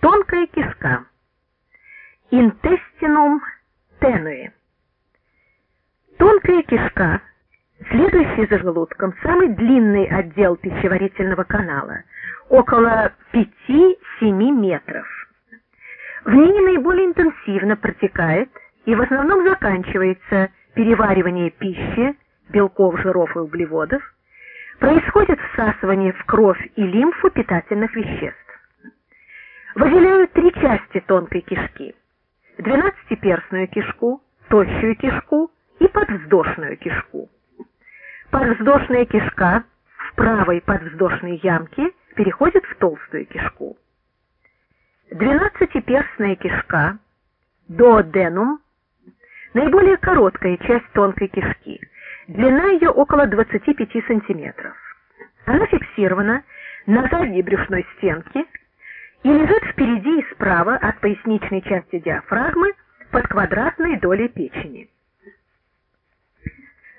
Тонкая кишка. Intestinum tenue. Тонкая кишка, следующая за желудком, самый длинный отдел пищеварительного канала, около 5-7 метров. В ней наиболее интенсивно протекает и в основном заканчивается переваривание пищи, белков, жиров и углеводов, происходит всасывание в кровь и лимфу питательных веществ. Выделяют три части тонкой кишки. Двенадцатиперстную кишку, тощую кишку и подвздошную кишку. Подвздошная кишка в правой подвздошной ямке переходит в толстую кишку. Двенадцатиперстная кишка, дуоденум, наиболее короткая часть тонкой кишки. Длина ее около 25 сантиметров. Она фиксирована на задней брюшной стенке и лежит впереди и справа от поясничной части диафрагмы под квадратной долей печени.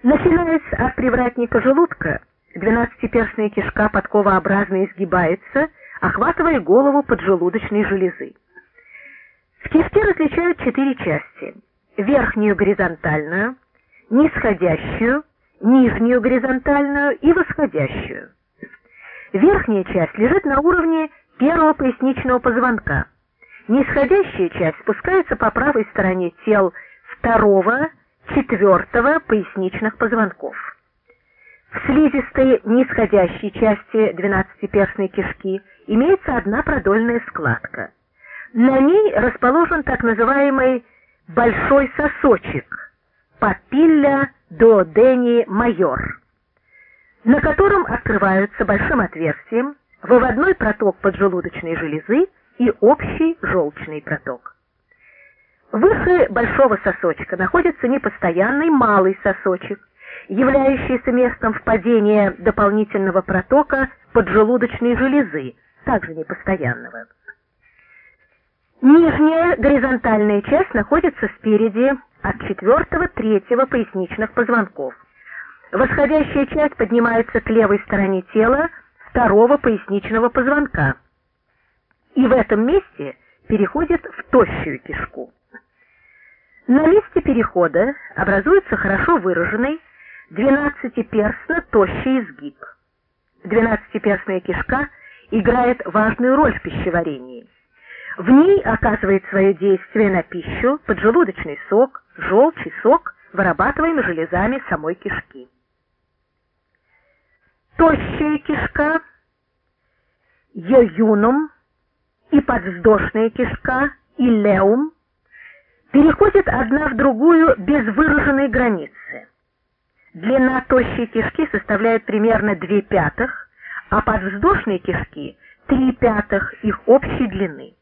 Начинаясь от привратника желудка, двенадцатиперстная кишка подковообразно изгибается, охватывая голову поджелудочной железы. В кишке различают четыре части: верхнюю горизонтальную, нисходящую, нижнюю горизонтальную и восходящую. Верхняя часть лежит на уровне первого поясничного позвонка. Нисходящая часть спускается по правой стороне тел второго четвертого поясничных позвонков. В слизистой нисходящей части двенадцатиперстной кишки имеется одна продольная складка. На ней расположен так называемый большой сосочек папилля дуодени майор, на котором открываются большим отверстием выводной проток поджелудочной железы и общий желчный проток. Выше большого сосочка находится непостоянный малый сосочек, являющийся местом впадения дополнительного протока поджелудочной железы, также непостоянного. Нижняя горизонтальная часть находится спереди от четвертого-третьего поясничных позвонков. Восходящая часть поднимается к левой стороне тела второго поясничного позвонка и в этом месте переходит в тощую кишку. На месте перехода образуется хорошо выраженный двенадцатиперстно тощий изгиб. Двенадцатиперстная кишка играет важную роль в пищеварении. В ней оказывает свое действие на пищу поджелудочный сок, желчь и сок, вырабатываемый железами самой кишки. Тощая кишка, йоюнум и подвздошная кишка, илеум переходят одна в другую без выраженной границы. Длина тощей кишки составляет примерно 2 пятых, а подвздошной кишки – 3 пятых их общей длины.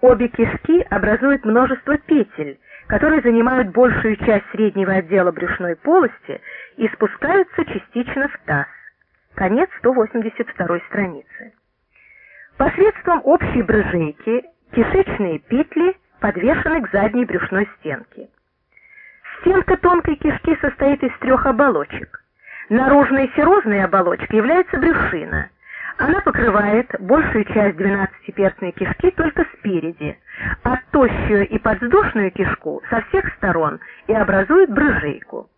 Обе кишки образуют множество петель, которые занимают большую часть среднего отдела брюшной полости и спускаются частично в таз. Конец 182 страницы. Посредством общей брыжейки кишечные петли подвешены к задней брюшной стенке. Стенка тонкой кишки состоит из трех оболочек. Наружной серозной оболочкой является брюшина. Она покрывает большую часть двенадцатиперстной кишки только спереди, а тощую и подвздошную кишку со всех сторон и образует брыжейку.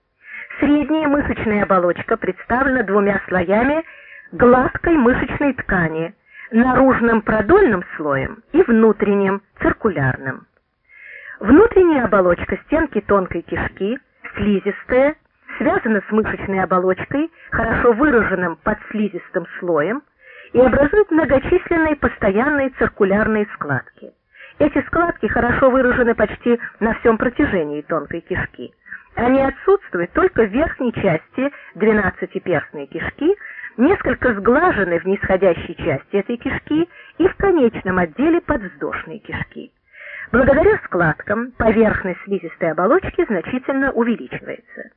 Средняя мышечная оболочка представлена двумя слоями гладкой мышечной ткани, наружным продольным слоем и внутренним циркулярным. Внутренняя оболочка стенки тонкой кишки, слизистая, связана с мышечной оболочкой, хорошо выраженным подслизистым слоем, и образует многочисленные постоянные циркулярные складки. Эти складки хорошо выражены почти на всем протяжении тонкой кишки. Они отсутствуют только в верхней части двенадцатиперстной кишки, несколько сглажены в нисходящей части этой кишки и в конечном отделе подвздошной кишки. Благодаря складкам поверхность слизистой оболочки значительно увеличивается.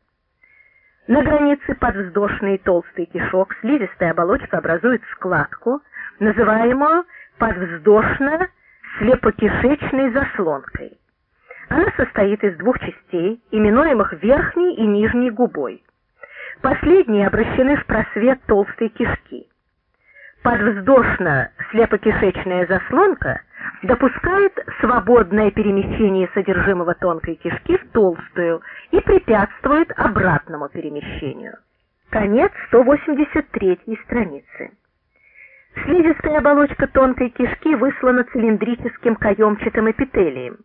На границе подвздошной и толстой кишок слизистая оболочка образует складку, называемую подвздошно-слепокишечной заслонкой. Она состоит из двух частей, именуемых верхней и нижней губой. Последние обращены в просвет толстой кишки. Подвздошно-слепокишечная заслонка допускает свободное перемещение содержимого тонкой кишки в толстую и препятствует обратному перемещению. Конец 183 страницы. Слизистая оболочка тонкой кишки выслана цилиндрическим каемчатым эпителием.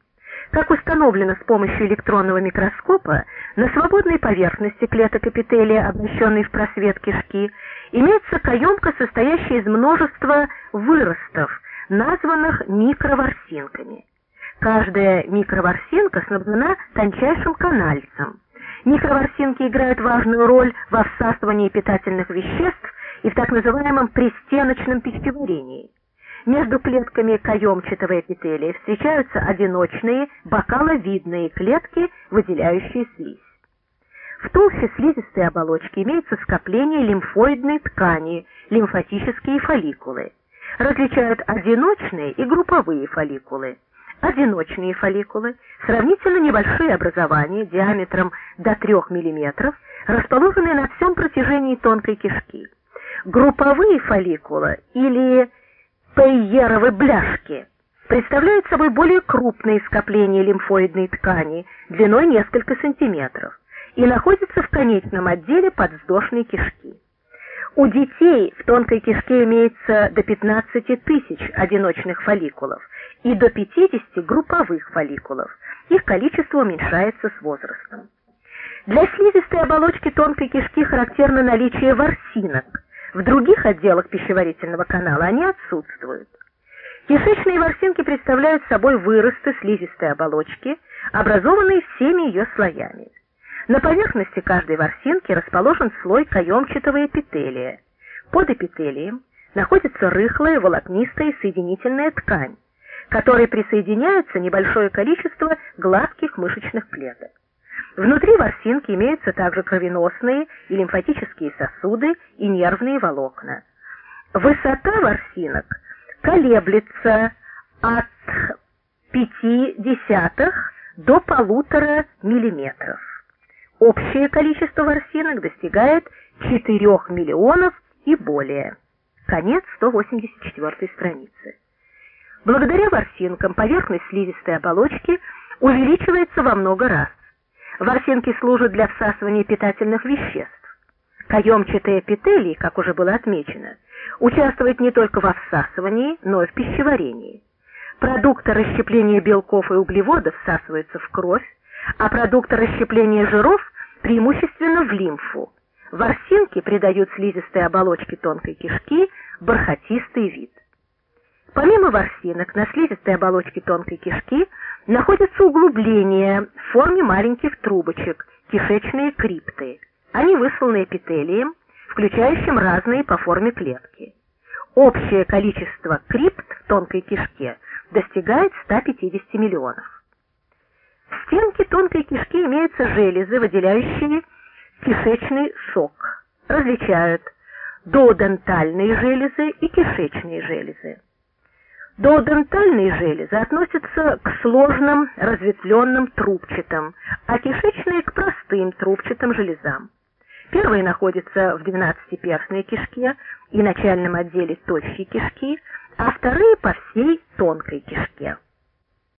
Как установлено с помощью электронного микроскопа, на свободной поверхности клеток эпителия, обращенной в просвет кишки, имеется каемка, состоящая из множества выростов, названных микроворсинками. Каждая микроворсинка снабжена тончайшим канальцем. Микроворсинки играют важную роль во всасывании питательных веществ и в так называемом пристеночном пищеварении. Между клетками каемчатого эпителия встречаются одиночные бокаловидные клетки, выделяющие слизь. В толще слизистой оболочки имеется скопление лимфоидной ткани, лимфатические фолликулы. Различают одиночные и групповые фолликулы. Одиночные фолликулы – сравнительно небольшие образования диаметром до 3 мм, расположенные на всем протяжении тонкой кишки. Групповые фолликулы или пейеровы бляшки представляют собой более крупные скопления лимфоидной ткани длиной несколько сантиметров и находятся в конечном отделе подвздошной кишки. У детей в тонкой кишке имеется до 15 тысяч одиночных фолликулов и до 50 групповых фолликулов. Их количество уменьшается с возрастом. Для слизистой оболочки тонкой кишки характерно наличие ворсинок. В других отделах пищеварительного канала они отсутствуют. Кишечные ворсинки представляют собой выросты слизистой оболочки, образованные всеми ее слоями. На поверхности каждой ворсинки расположен слой каемчатого эпителия. Под эпителием находится рыхлая волокнистая соединительная ткань, к которой присоединяется небольшое количество гладких мышечных клеток. Внутри ворсинки имеются также кровеносные и лимфатические сосуды и нервные волокна. Высота ворсинок колеблется от 0,5 до полутора миллиметров. Общее количество ворсинок достигает 4 миллионов и более. Конец 184 страницы. Благодаря ворсинкам поверхность слизистой оболочки увеличивается во много раз. Ворсинки служат для всасывания питательных веществ. Каемчатые эпителий, как уже было отмечено, участвует не только во всасывании, но и в пищеварении. Продукты расщепления белков и углеводов всасываются в кровь, а продукты расщепления жиров преимущественно в лимфу. Ворсинки придают слизистой оболочке тонкой кишки бархатистый вид. Помимо ворсинок на слизистой оболочке тонкой кишки находятся углубления в форме маленьких трубочек, кишечные крипты. Они высланы эпителием, включающим разные по форме клетки. Общее количество крипт в тонкой кишке достигает 150 миллионов. В стенке тонкой кишки имеются железы, выделяющие кишечный сок. Различают доодентальные железы и кишечные железы. Доодентальные железы относятся к сложным разветвленным трубчатым, а кишечные к простым трубчатым железам. Первые находятся в двенадцатиперстной кишке и начальном отделе тощей кишки, а вторые по всей тонкой кишке.